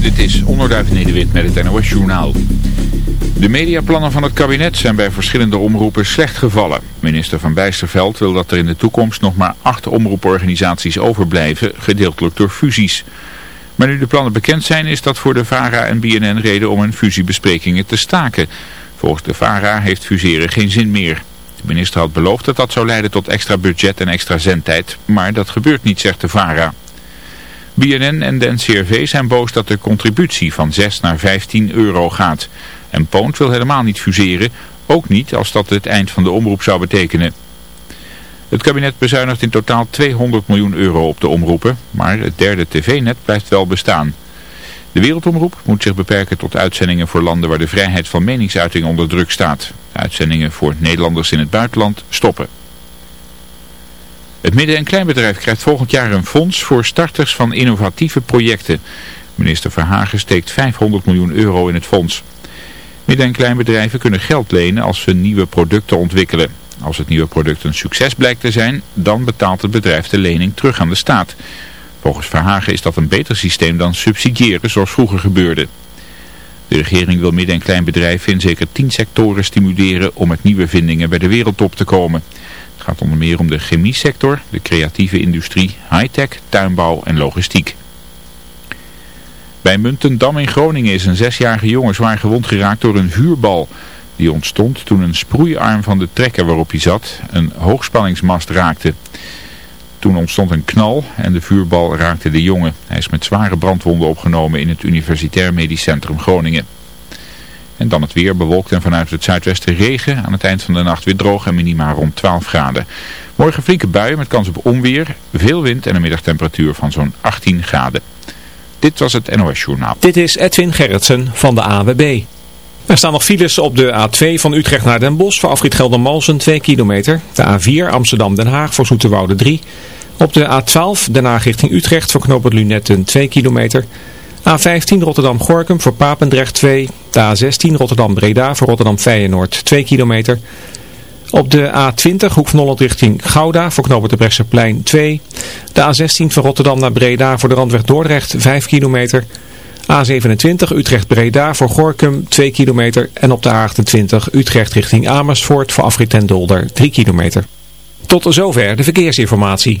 Dit is Onderduif Nederwit met het NOS Journaal. De mediaplannen van het kabinet zijn bij verschillende omroepen slecht gevallen. Minister Van Bijsterveld wil dat er in de toekomst nog maar acht omroeporganisaties overblijven, gedeeltelijk door fusies. Maar nu de plannen bekend zijn is dat voor de VARA en BNN reden om hun fusiebesprekingen te staken. Volgens de VARA heeft fuseren geen zin meer. De minister had beloofd dat dat zou leiden tot extra budget en extra zendtijd, maar dat gebeurt niet, zegt de VARA. BNN en de NCRV zijn boos dat de contributie van 6 naar 15 euro gaat. En Poont wil helemaal niet fuseren, ook niet als dat het eind van de omroep zou betekenen. Het kabinet bezuinigt in totaal 200 miljoen euro op de omroepen, maar het derde tv-net blijft wel bestaan. De wereldomroep moet zich beperken tot uitzendingen voor landen waar de vrijheid van meningsuiting onder druk staat. Uitzendingen voor Nederlanders in het buitenland stoppen. Het midden- en kleinbedrijf krijgt volgend jaar een fonds voor starters van innovatieve projecten. Minister Verhagen steekt 500 miljoen euro in het fonds. Midden- en kleinbedrijven kunnen geld lenen als ze nieuwe producten ontwikkelen. Als het nieuwe product een succes blijkt te zijn, dan betaalt het bedrijf de lening terug aan de staat. Volgens Verhagen is dat een beter systeem dan subsidiëren zoals vroeger gebeurde. De regering wil midden- en kleinbedrijven in zeker 10 sectoren stimuleren om met nieuwe vindingen bij de wereldtop te komen. Gaat onder meer om de chemiesector, de creatieve industrie, high-tech, tuinbouw en logistiek. Bij Muntendam in Groningen is een zesjarige jongen zwaar gewond geraakt door een vuurbal. Die ontstond toen een sproeiarm van de trekker waarop hij zat een hoogspanningsmast raakte. Toen ontstond een knal en de vuurbal raakte de jongen. Hij is met zware brandwonden opgenomen in het Universitair Medisch Centrum Groningen. En dan het weer bewolkt en vanuit het zuidwesten regen. Aan het eind van de nacht weer droog en minima rond 12 graden. Morgen flinke buien met kans op onweer, veel wind en een middagtemperatuur van zo'n 18 graden. Dit was het NOS Journaal. Dit is Edwin Gerritsen van de AWB. Er staan nog files op de A2 van Utrecht naar Den Bosch voor afrit Geldermalsen 2 kilometer. De A4 Amsterdam-Den Haag voor Zoeterwoude 3. Op de A12 Den Haag richting Utrecht voor knooppunt Lunetten 2 kilometer. A15 Rotterdam-Gorkum voor Papendrecht 2. De A16 Rotterdam-Breda voor Rotterdam-Feyenoord 2 kilometer. Op de A20 Hoek van Holland richting Gouda voor knooppunt de Brechtseplein 2. De A16 van Rotterdam naar Breda voor de randweg Dordrecht 5 kilometer. A27 Utrecht-Breda voor Gorkum 2 kilometer. En op de A28 Utrecht richting Amersfoort voor afrit en Dolder 3 kilometer. Tot zover de verkeersinformatie.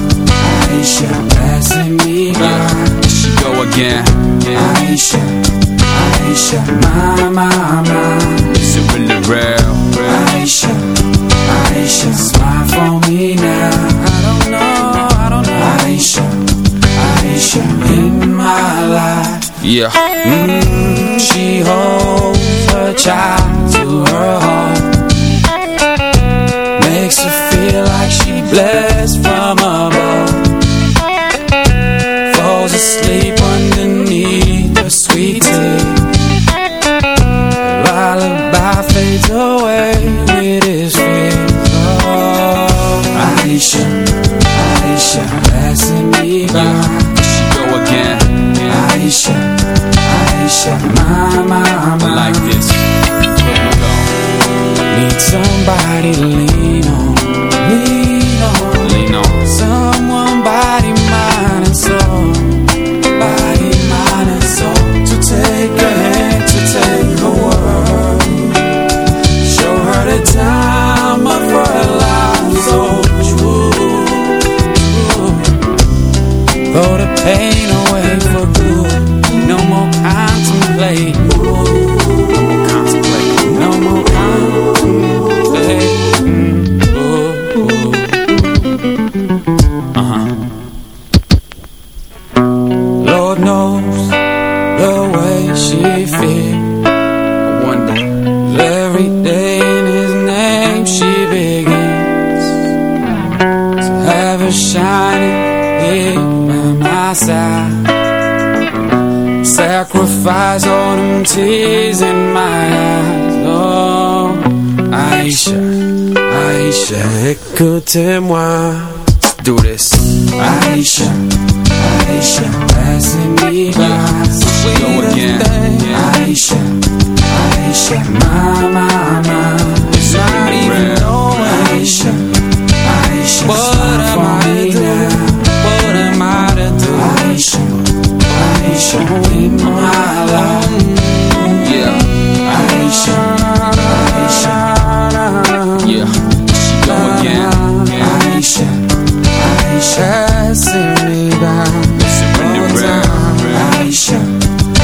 Aisha, passing me by. Here she go again. Aisha, Aisha, my, my, my. Is it really real? Aisha, Aisha, smile for me now. I don't know, I don't know. Aisha, Aisha, in my life. Yeah. Somebody to lean on, lean Aisha, Aisha, écoutez-moi. Do this. Aisha, Aisha, passing me by. Go again. Aisha, Aisha, my, my, my. It's not even knowing. Aisha, Aisha, what am I to do? What am I to do? In my life. Yeah, Aisha, Aisha, Aisha, passing me by. Aisha,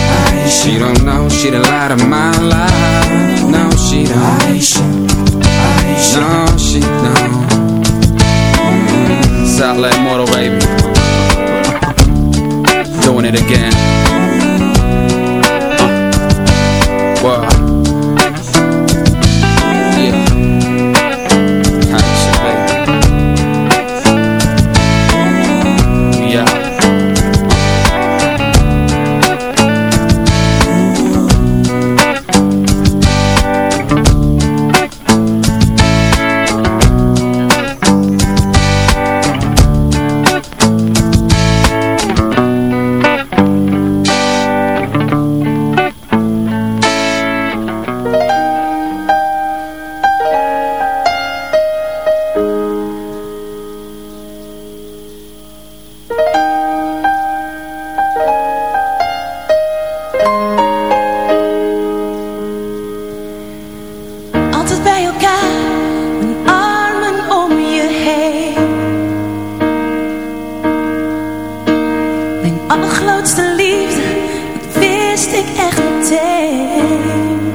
Aisha, she don't know she the light of my life. No, she don't. Aisha, Aisha, no, she don't. Southland Motor, baby. Doing it again. Mijn allergrootste liefde, dat wist ik echt niet.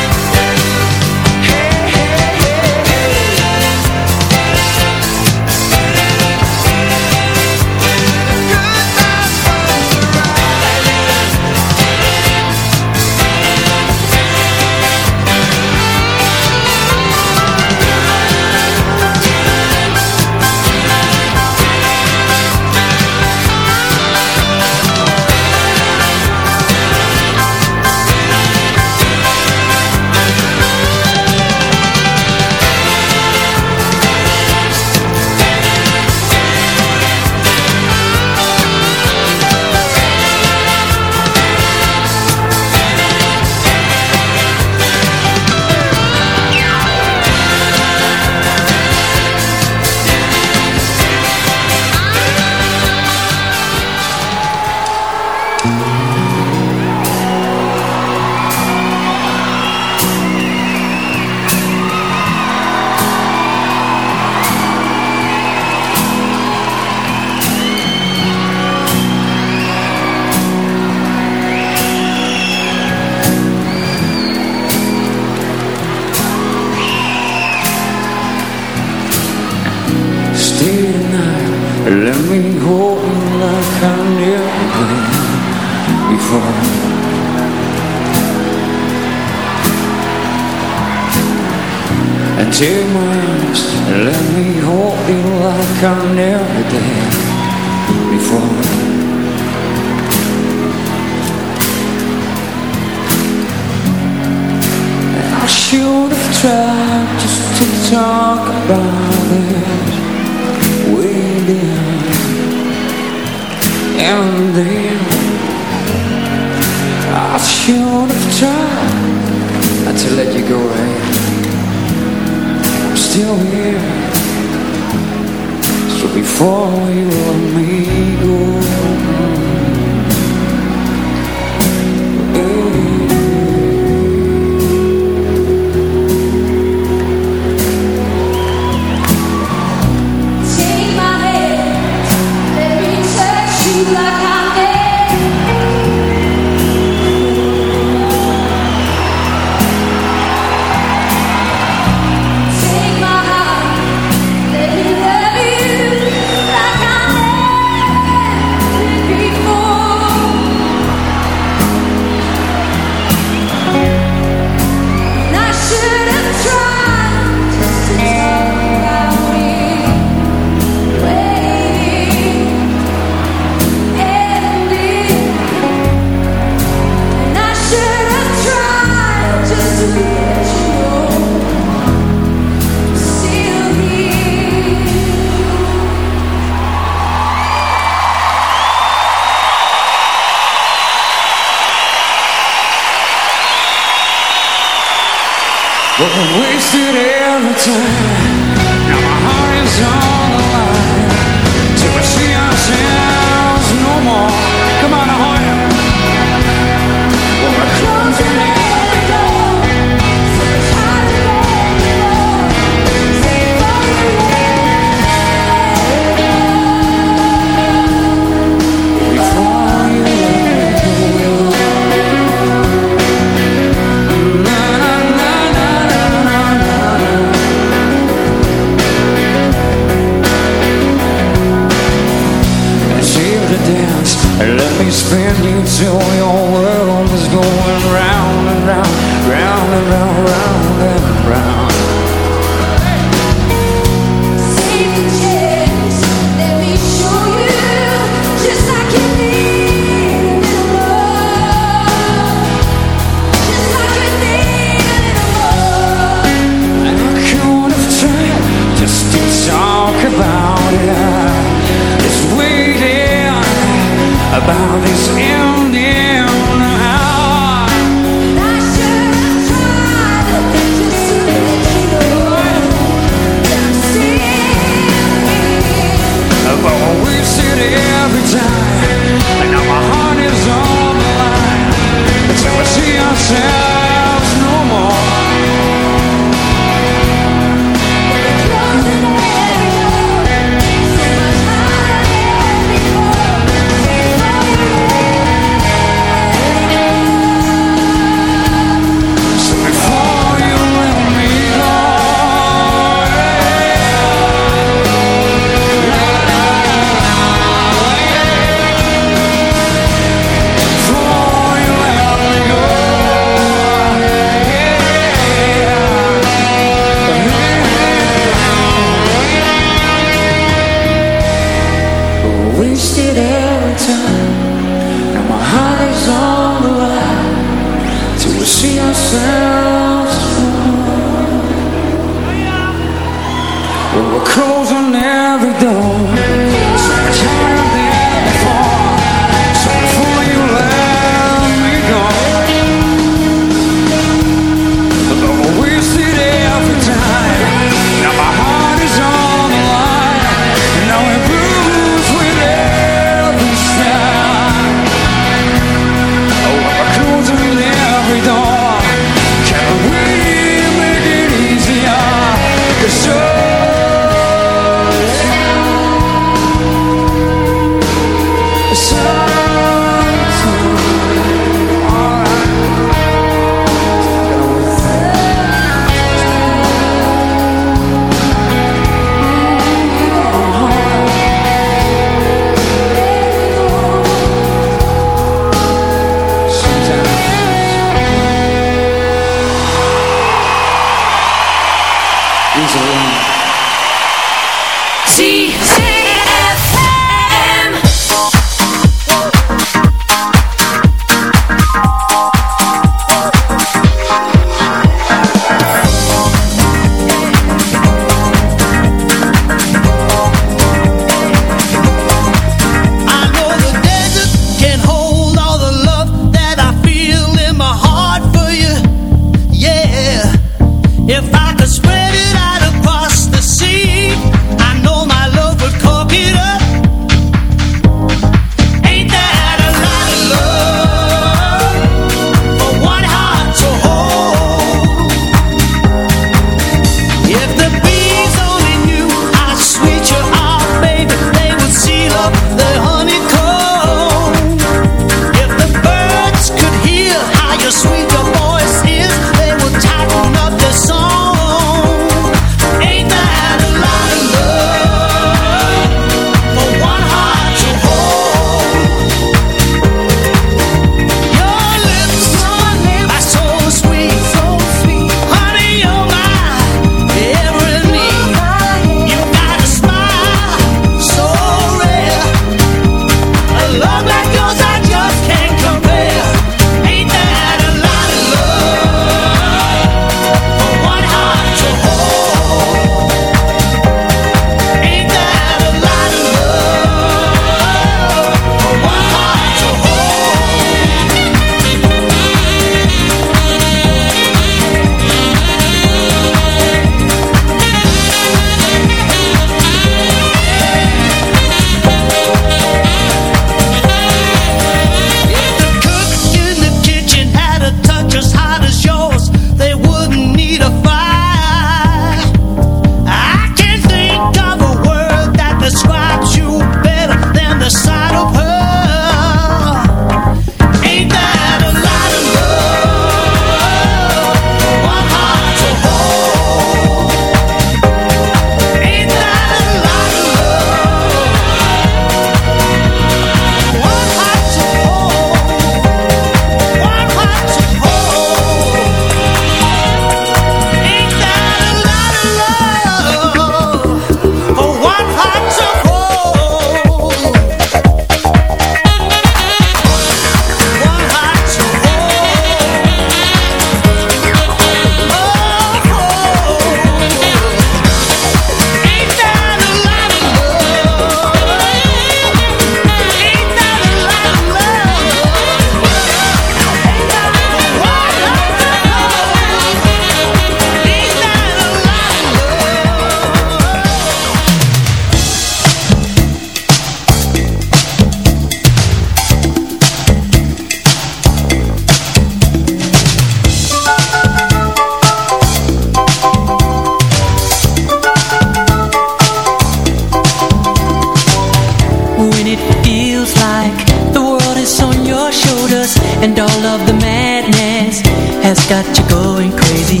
And all of the madness has got you going crazy.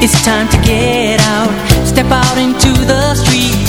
It's time to get out, step out into the street.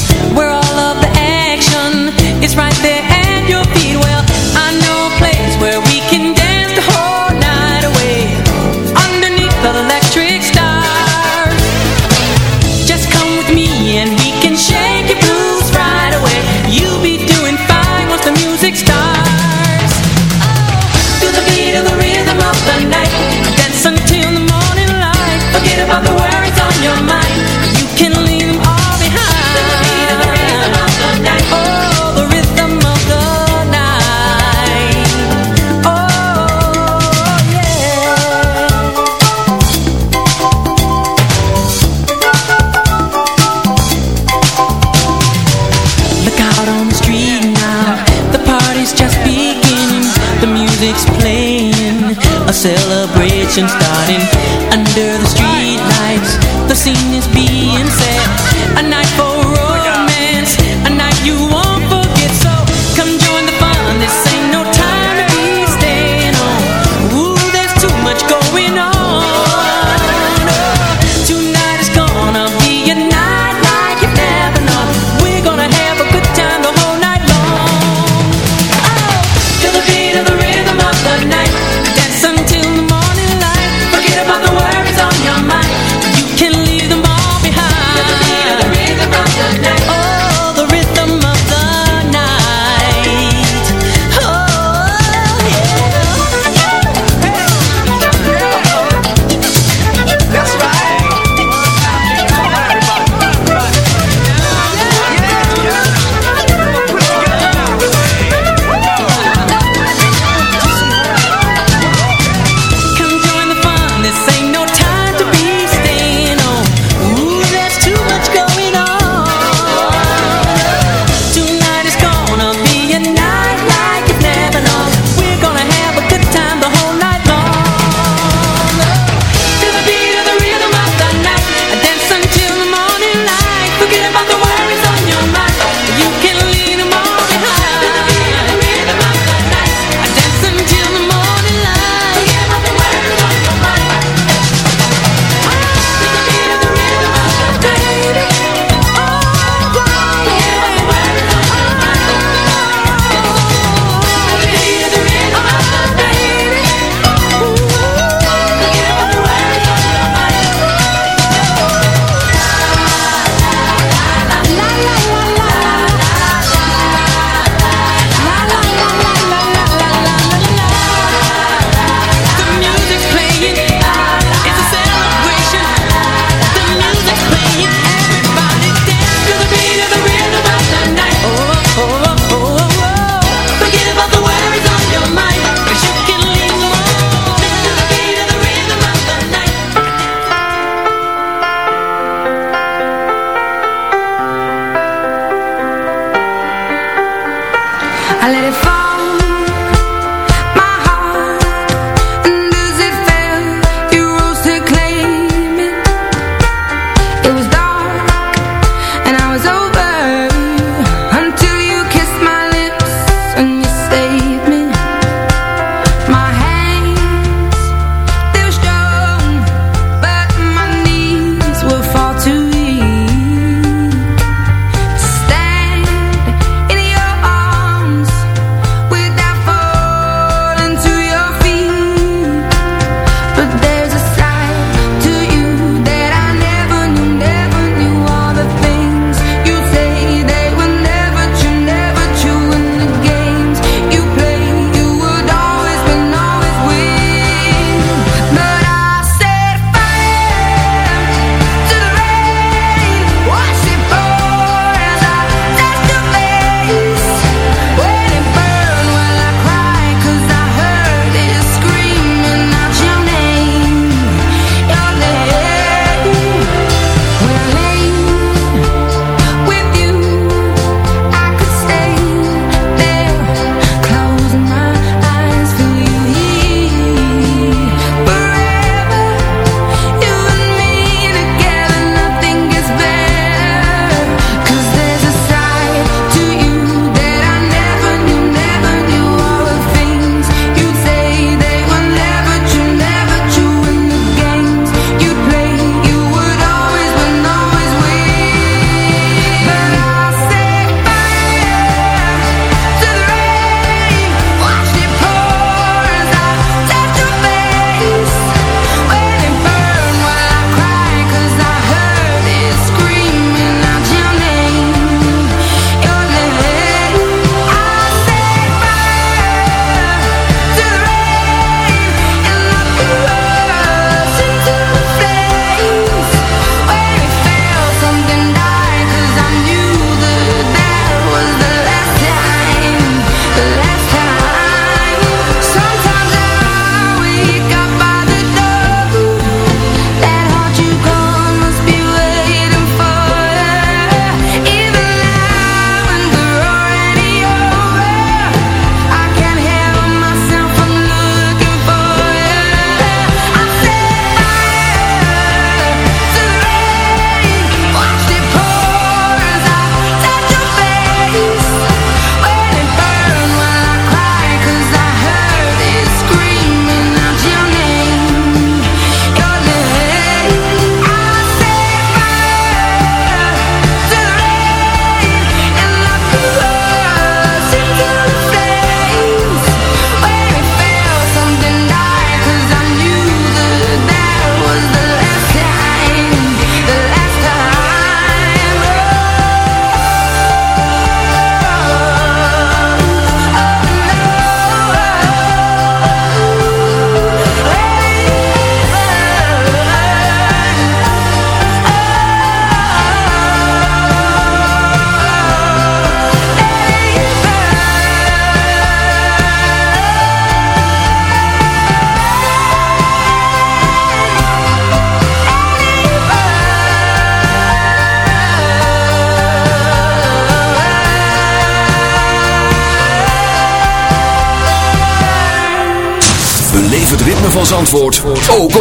conversation starting.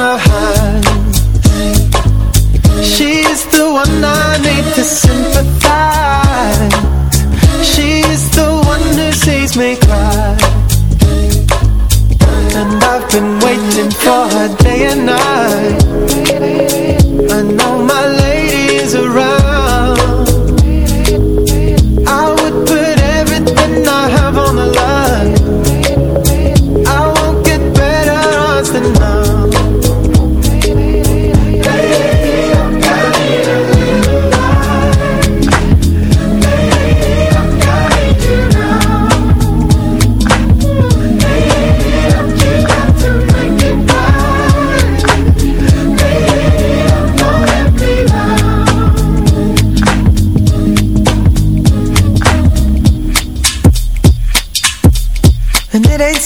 my heart. She's the one I need to sympathize. She's the one who sees me cry. And I've been waiting for her day and night.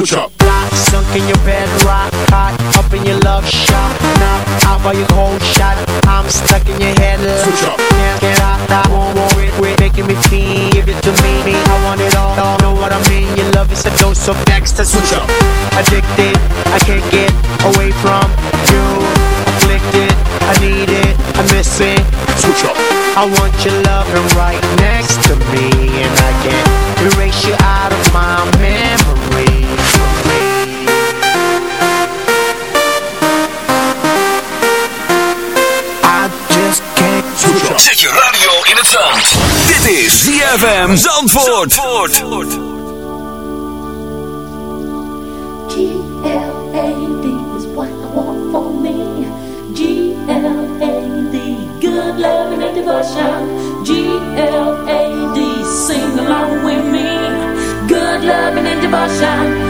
Switch up. Block, sunk in your bed, rock hot, up in your love shot. Now, out by your cold shot, I'm stuck in your head. Switch up. Can't get out, I won't worry, quit making me feel. Give it to me, I want it all, all. Know what I mean? Your love is a dose of next to Switch up. Addicted, I can't get away from you. Afflicted, I need it, I miss it. Switch up. I want your loving right next to me, and I can't erase you out of my memory. Het zand. Dit is ZFM. Zandvoort. G-L-A-D is what I want for me. G-L-A-D, good loving and devotion. G-L-A-D, sing along with me. Good loving and devotion.